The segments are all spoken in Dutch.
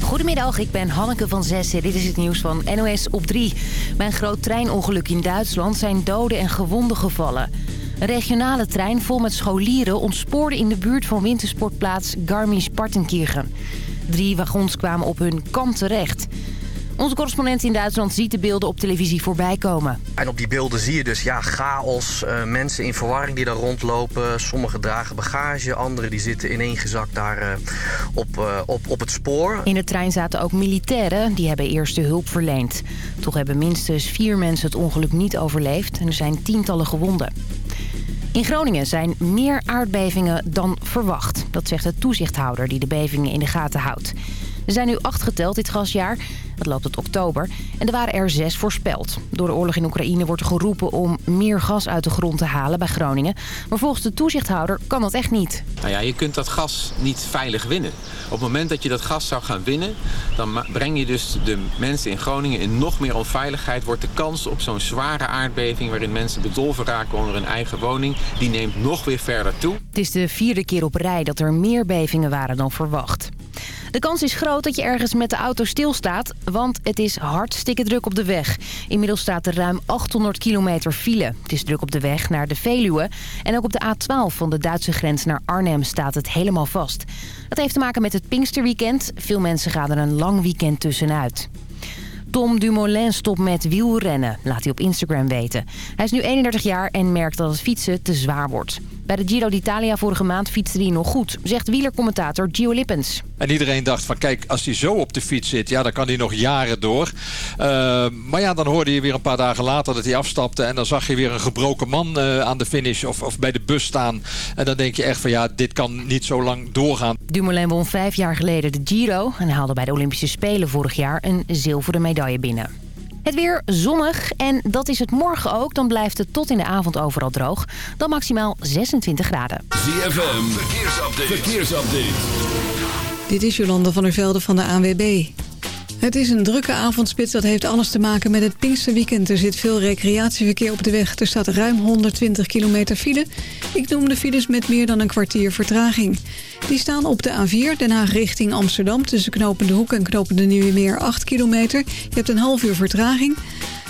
Goedemiddag, ik ben Hanneke van Zessen. Dit is het nieuws van NOS op 3. Bij een groot treinongeluk in Duitsland zijn doden en gewonden gevallen. Een regionale trein vol met scholieren ontspoorde in de buurt van wintersportplaats Garmisch-Partenkirchen. Drie wagons kwamen op hun kant terecht. Onze correspondent in Duitsland ziet de beelden op televisie voorbij komen. En op die beelden zie je dus ja, chaos, uh, mensen in verwarring die daar rondlopen. Sommigen dragen bagage, anderen die zitten ineengezakt daar uh, op, uh, op, op het spoor. In de trein zaten ook militairen, die hebben eerste hulp verleend. Toch hebben minstens vier mensen het ongeluk niet overleefd en er zijn tientallen gewonden. In Groningen zijn meer aardbevingen dan verwacht. Dat zegt de toezichthouder die de bevingen in de gaten houdt. Er zijn nu acht geteld dit gasjaar. Dat loopt tot oktober. En er waren er zes voorspeld. Door de oorlog in Oekraïne wordt er geroepen om meer gas uit de grond te halen bij Groningen. Maar volgens de toezichthouder kan dat echt niet. Nou ja, je kunt dat gas niet veilig winnen. Op het moment dat je dat gas zou gaan winnen... dan breng je dus de mensen in Groningen in nog meer onveiligheid. Wordt de kans op zo'n zware aardbeving... waarin mensen bedolven raken onder hun eigen woning... die neemt nog weer verder toe. Het is de vierde keer op rij dat er meer bevingen waren dan verwacht. De kans is groot dat je ergens met de auto stilstaat, want het is hartstikke druk op de weg. Inmiddels staat er ruim 800 kilometer file. Het is druk op de weg naar de Veluwe. En ook op de A12 van de Duitse grens naar Arnhem staat het helemaal vast. Dat heeft te maken met het Pinksterweekend. Veel mensen gaan er een lang weekend tussenuit. Tom Dumoulin stopt met wielrennen, laat hij op Instagram weten. Hij is nu 31 jaar en merkt dat het fietsen te zwaar wordt. Bij de Giro d'Italia vorige maand fietste hij nog goed, zegt wielercommentator Gio Lippens. En iedereen dacht van kijk, als hij zo op de fiets zit, ja, dan kan hij nog jaren door. Uh, maar ja, dan hoorde je weer een paar dagen later dat hij afstapte... en dan zag je weer een gebroken man uh, aan de finish of, of bij de bus staan. En dan denk je echt van ja, dit kan niet zo lang doorgaan. Dumoulin won vijf jaar geleden de Giro... en haalde bij de Olympische Spelen vorig jaar een zilveren medaille binnen. Het weer zonnig en dat is het morgen ook. Dan blijft het tot in de avond overal droog. Dan maximaal 26 graden. ZFM, verkeersupdate. verkeersupdate. Dit is Jolanda van der Velde van de ANWB. Het is een drukke avondspits. Dat heeft alles te maken met het Pinksterweekend. Er zit veel recreatieverkeer op de weg. Er staat ruim 120 kilometer file. Ik noem de files met meer dan een kwartier vertraging. Die staan op de A4, Den Haag richting Amsterdam... tussen Knopende Hoek en Knopende Nieuwe Meer 8 kilometer. Je hebt een half uur vertraging.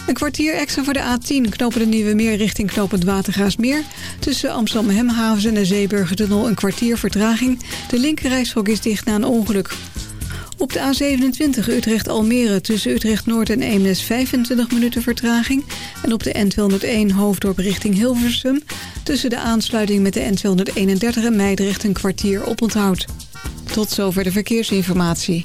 Een kwartier extra voor de A10, Knopende Nieuwe Meer richting Knopend Watergaasmeer. Tussen Amsterdam Hemhavens en de Zeeburgertunnel een kwartier vertraging. De linkerrijstrook is dicht na een ongeluk. Op de A27 Utrecht-Almere tussen Utrecht-Noord en Eemnes 25 minuten vertraging. En op de N201 Hoofddorp richting Hilversum... tussen de aansluiting met de N231 en Meidrecht een kwartier oponthoud. Tot zover de verkeersinformatie.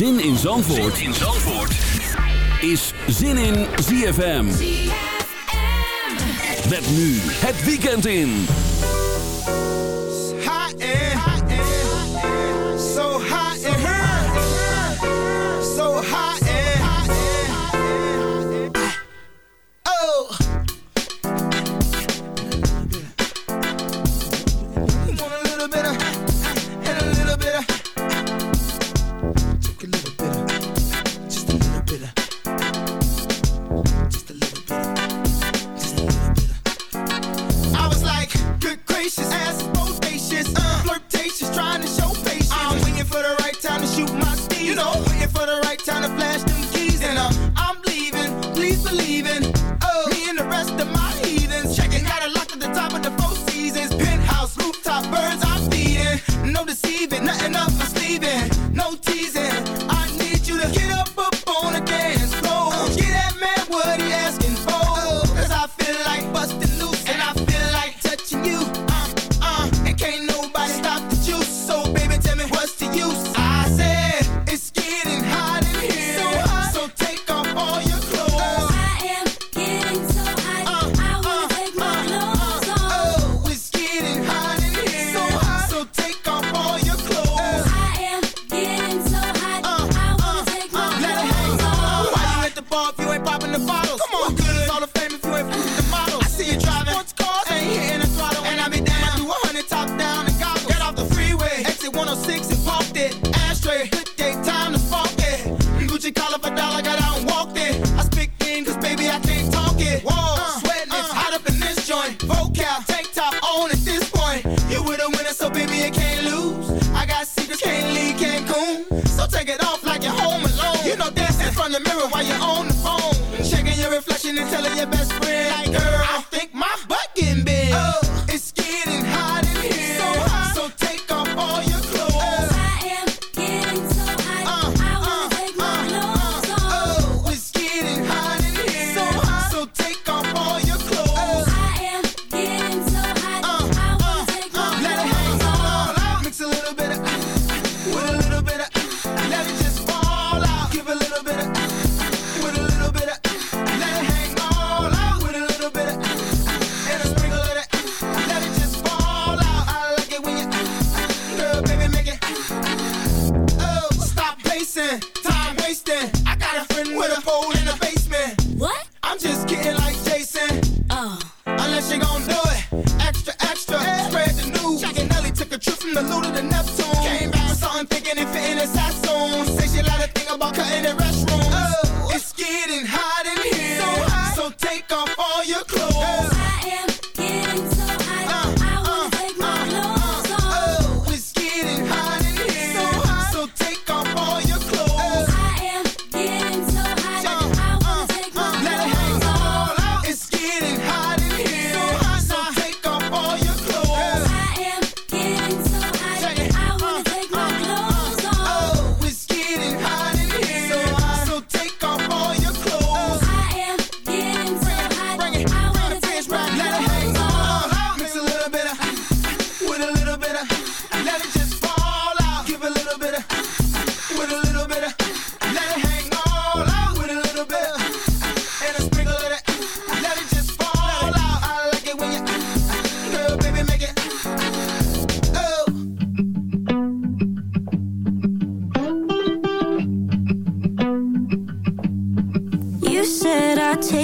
Zin in Zandvoort, zin in Zandvoort. is Zin in ZFM. ZFM. Met nu het weekend in. And telling your best friend, like, girl,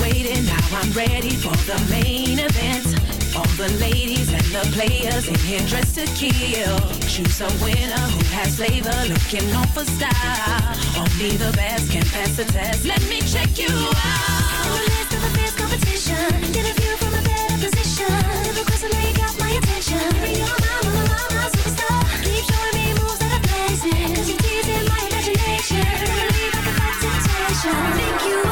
waiting, now I'm ready for the main event. All the ladies and the players in here dressed to kill. Choose a winner who has flavor, looking on for style. Only the best can pass the test. Let me check you out. In the midst of a fierce competition, get a view from a better position. Never question, now you got my attention. You're my, my, my, superstar. Keep showing me moves that are you're teasing my imagination. Temptation. Think you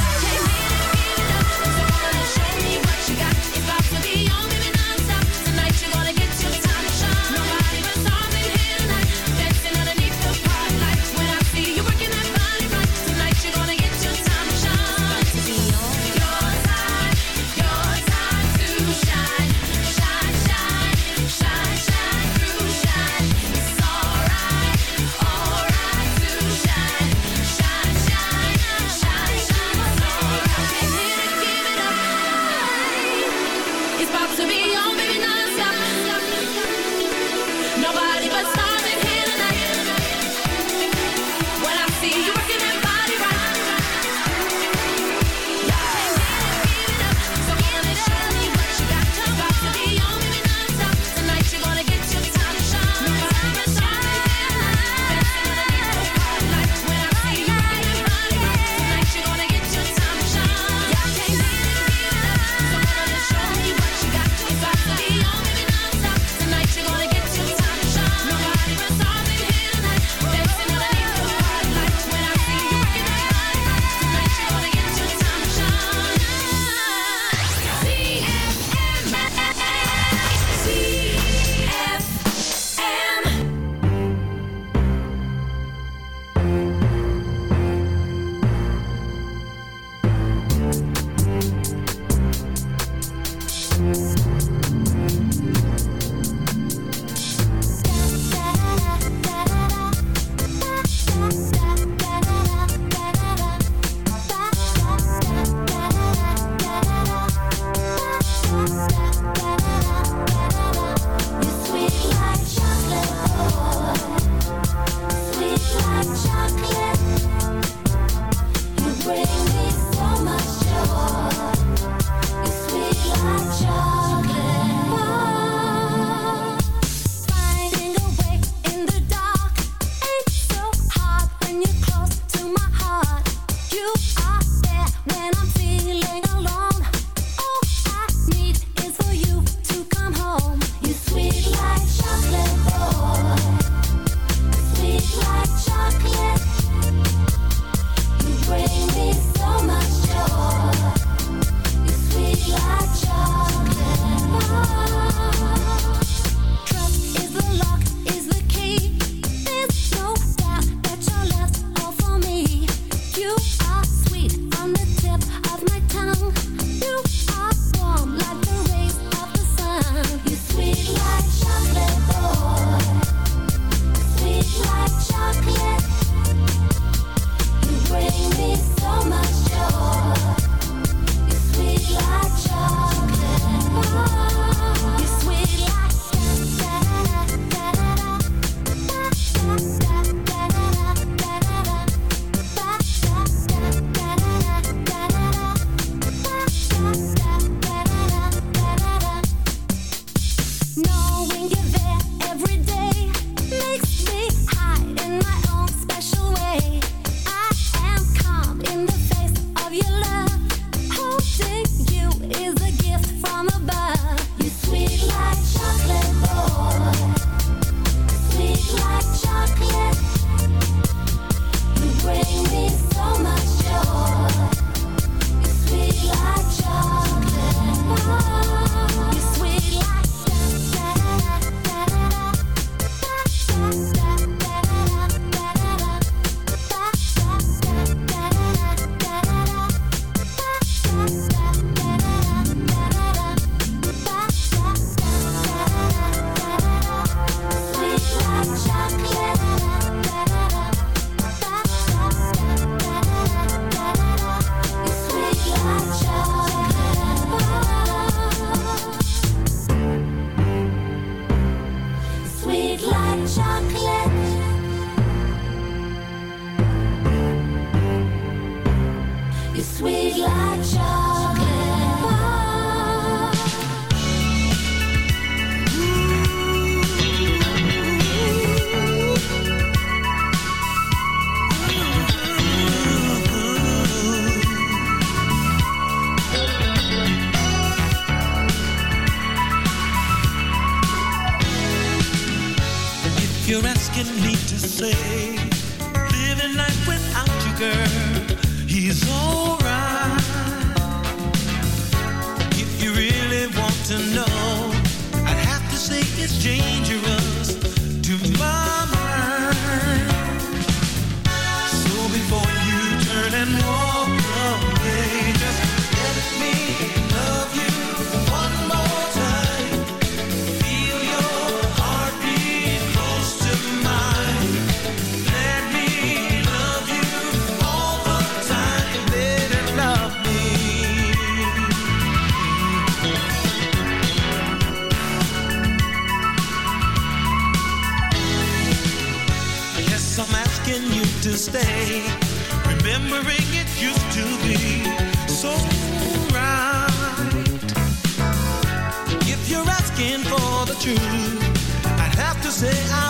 Truth, I'd have to say I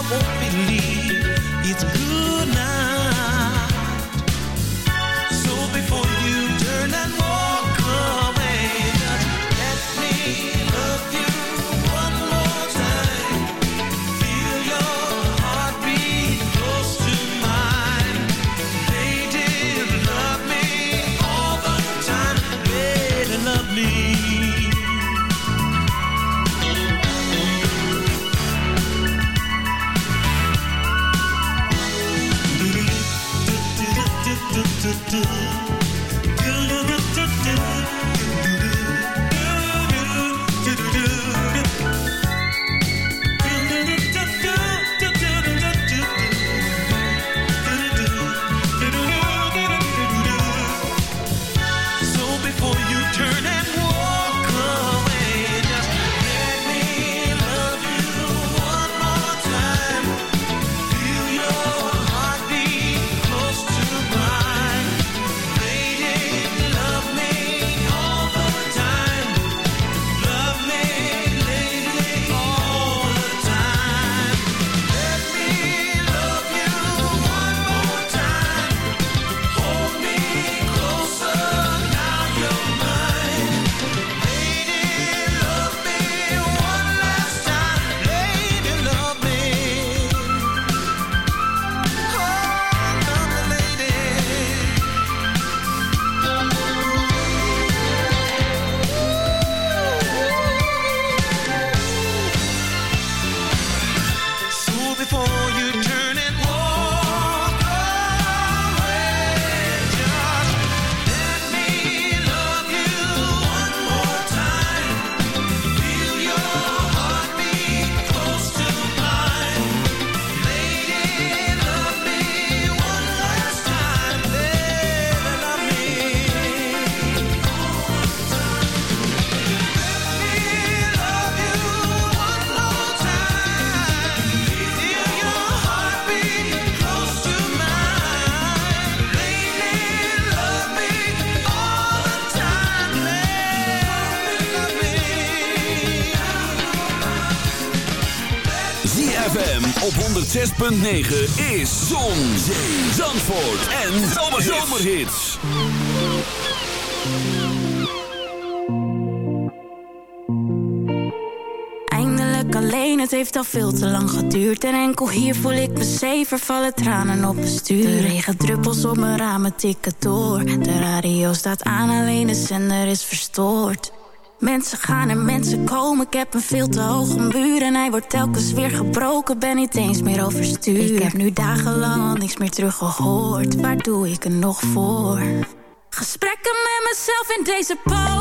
106.9 is Zon, Zee, Zandvoort en Zomerhits. Eindelijk alleen, het heeft al veel te lang geduurd En enkel hier voel ik me zeven vallen tranen op mijn stuur De regendruppels op mijn ramen tikken door De radio staat aan, alleen de zender is verstoord Mensen gaan en mensen komen, ik heb een veel te hoge muur En hij wordt telkens weer gebroken, ben niet eens meer overstuur. Ik heb nu dagenlang al niks meer teruggehoord. Waar doe ik er nog voor? Gesprekken met mezelf in deze polo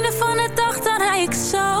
so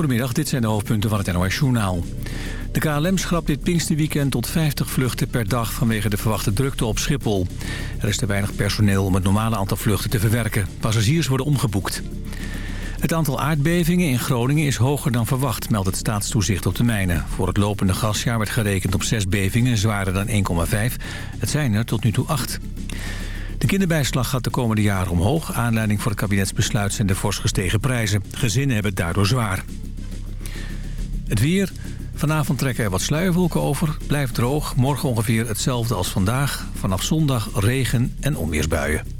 Goedemiddag, dit zijn de hoofdpunten van het NOS-journaal. De KLM schrapt dit Pinksterweekend tot 50 vluchten per dag vanwege de verwachte drukte op Schiphol. Er is te weinig personeel om het normale aantal vluchten te verwerken. Passagiers worden omgeboekt. Het aantal aardbevingen in Groningen is hoger dan verwacht, meldt het staatstoezicht op de mijnen. Voor het lopende gasjaar werd gerekend op zes bevingen, zwaarder dan 1,5. Het zijn er tot nu toe acht. De kinderbijslag gaat de komende jaren omhoog. Aanleiding voor het kabinetsbesluit zijn de fors gestegen prijzen. Gezinnen hebben het daardoor zwaar. Het weer. Vanavond trekken er wat sluierwolken over. Blijft droog. Morgen ongeveer hetzelfde als vandaag. Vanaf zondag regen en onweersbuien.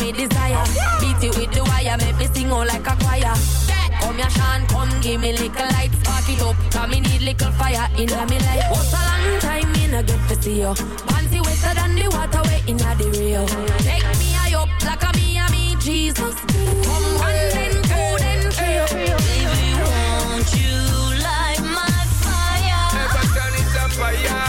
Me desire. Beat it with the wire, make me sing out like a choir. Come here, Sean, come give me little light, spark it up. Cause me need little fire in me life. What's a long time me no get to see you? Panty wetter than the water way in the Rio. Take me high up like a me and me Jesus. Come one then two then three. Baby, won't you light my fire? Never turn it up fire.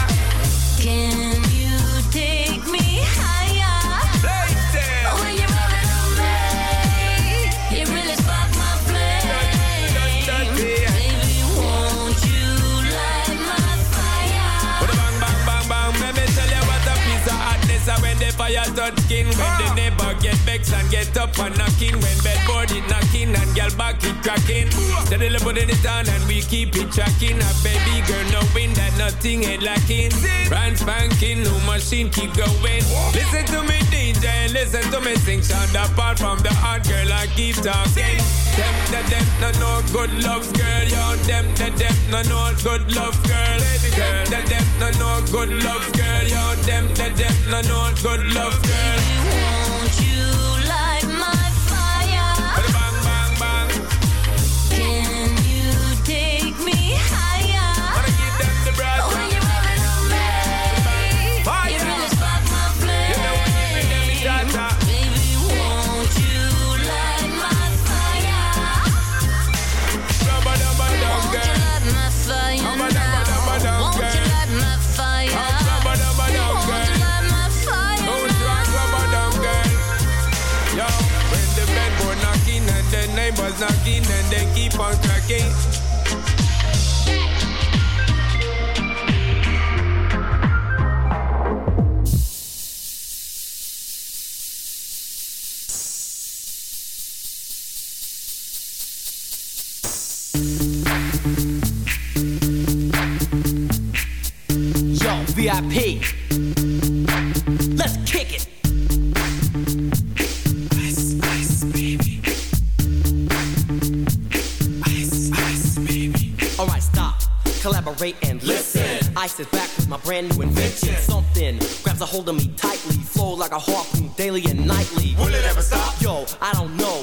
Fire touch skin, when the neighbor get vexed and get up and knocking, when bedboard it knocking and girl back it cracking. Steadily putting it on and we keep it tracking. A baby girl knowing that nothing ain't lacking. Brand spanking, new machine keep going. Listen to me DJ, listen to me sing. Sound apart from the hard girl, I keep talking. Them, no no good love girl, yo. Them, the them, no no good love girl. Them, the them, no no good love girl, yo. Them, the them, no no good love girl. Won't you keep on cracking. VIP. Collaborate and listen. I sit back with my brand new invention. Something grabs a hold of me tightly. Flow like a harpoon daily and nightly. Will it ever stop? Yo, I don't know.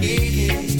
Yeah, yeah.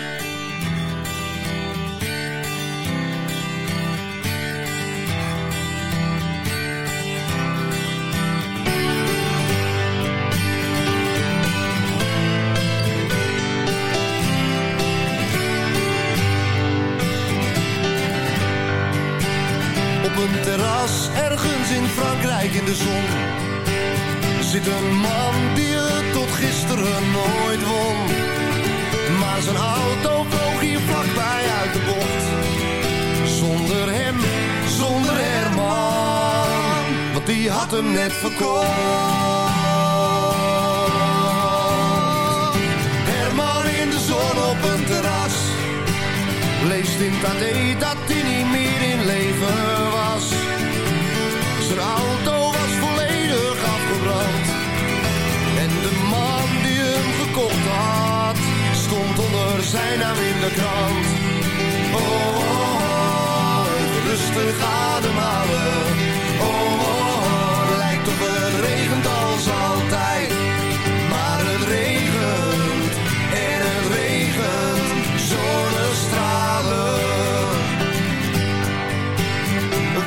Net verkocht. Herman in de zon op een terras. Leest in AD dat